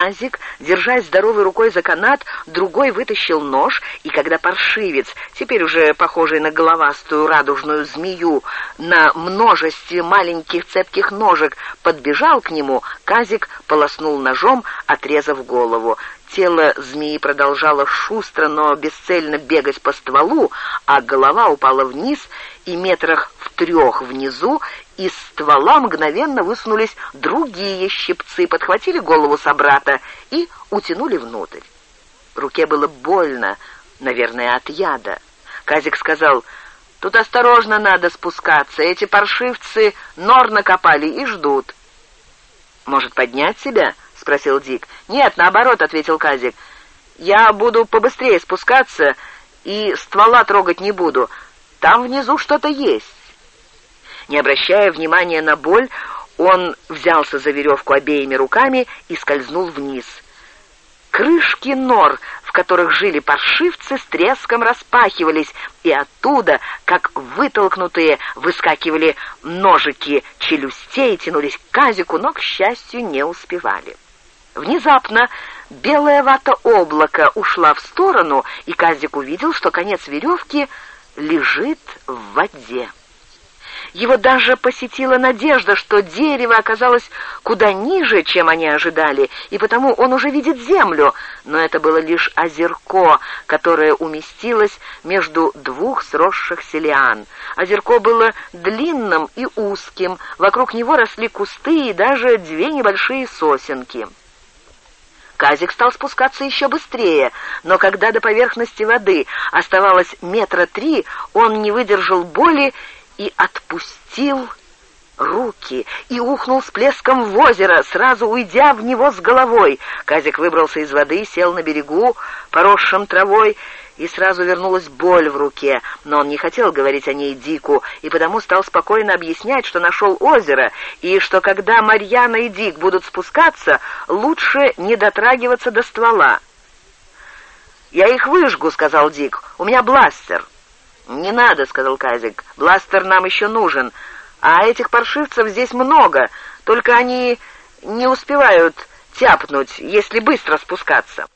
Азик, держась здоровой рукой за канат, другой вытащил нож, и когда паршивец, теперь уже похожий на головастую радужную змею, на множестве маленьких цепких ножек, подбежал к нему, Казик полоснул ножом, отрезав голову. Тело змеи продолжало шустро, но бесцельно бегать по стволу, а голова упала вниз, и метрах трех внизу из ствола мгновенно высунулись другие щипцы, подхватили голову собрата и утянули внутрь. Руке было больно, наверное, от яда. Казик сказал, «Тут осторожно надо спускаться, эти паршивцы нор накопали и ждут». «Может, поднять себя?» — спросил Дик. «Нет, наоборот», — ответил Казик. «Я буду побыстрее спускаться и ствола трогать не буду. Там внизу что-то есть». Не обращая внимания на боль, он взялся за веревку обеими руками и скользнул вниз. Крышки нор, в которых жили паршивцы, с треском распахивались, и оттуда, как вытолкнутые, выскакивали ножики челюстей, тянулись к казику, но, к счастью, не успевали. Внезапно белая вата облака ушла в сторону, и Казик увидел, что конец веревки лежит в воде. Его даже посетила надежда, что дерево оказалось куда ниже, чем они ожидали, и потому он уже видит землю, но это было лишь озерко, которое уместилось между двух сросшихся лиан. Озерко было длинным и узким, вокруг него росли кусты и даже две небольшие сосенки. Казик стал спускаться еще быстрее, но когда до поверхности воды оставалось метра три, он не выдержал боли и отпустил руки и ухнул с плеском в озеро, сразу уйдя в него с головой. Казик выбрался из воды, сел на берегу, поросшем травой, и сразу вернулась боль в руке, но он не хотел говорить о ней Дику, и потому стал спокойно объяснять, что нашел озеро, и что когда Марьяна и Дик будут спускаться, лучше не дотрагиваться до ствола. «Я их выжгу», — сказал Дик, — «у меня бластер». «Не надо», — сказал Казик, — «бластер нам еще нужен, а этих паршивцев здесь много, только они не успевают тяпнуть, если быстро спускаться».